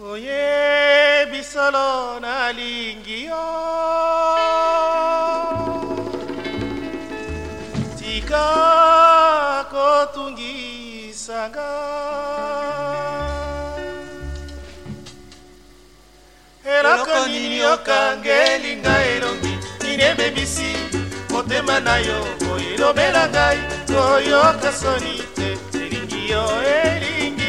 oyebi solo nalingi yo. Tika kotungisanga. Eloko nini okangeli ngai elongi nini ebebisi? Motema na yo oyelobela ngai toyoka soni te elingi yo elingi ngai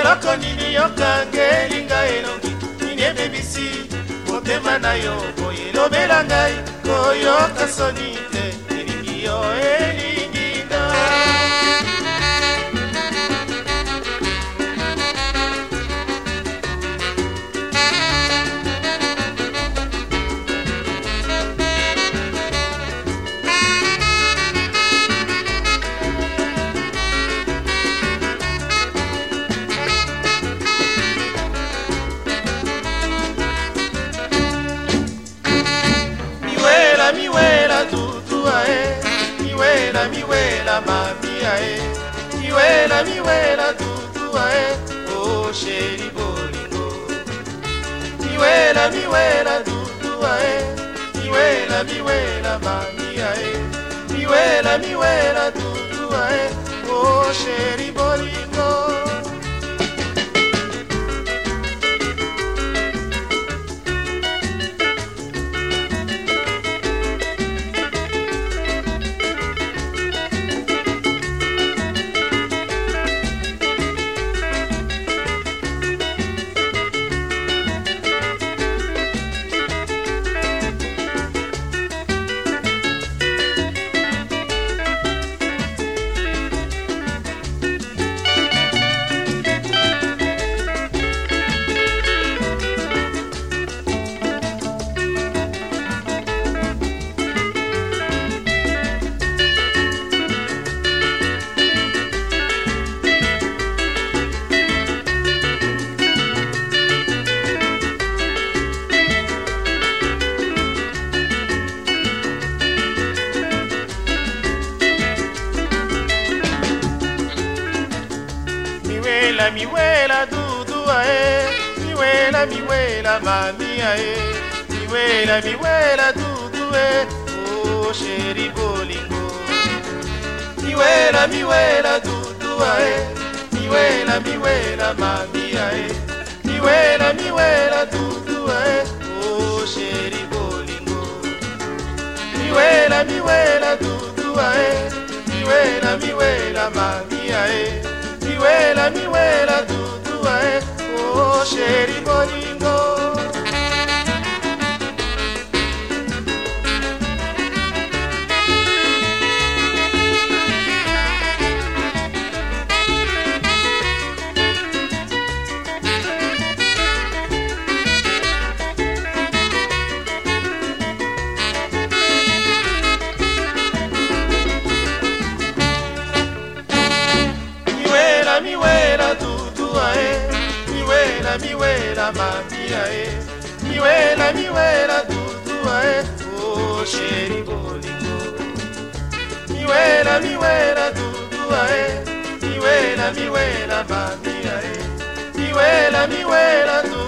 eloko nini okangeli ngai elongi nini ebebisi motema na yo oyelobela ngai koyoka soni te miwela miwela mamia e oh, miwela miwela tutua e o sheri bolingo miwela miwela tutua e miwela miwela mamia e miwela miwela tutua e o oh, sheri bolingo miwela miwela dudua e miwela miwela mamia e miwela miwela dudu e o oh, sheri bolingo. Miwela miwela dudua e miwela miwela mamia e miwela miwela dudua e o oh, sheri bolingo. Miwela miwela dudua e miwela miwela mamia e miwela miwela dudua e o sheri miwela miwela mamia e eh. miwela miwela dudua e eh. o oh, sheri bolingo miwela miwela dudua e eh. miwela miwela mamia e miwela miwela dudua e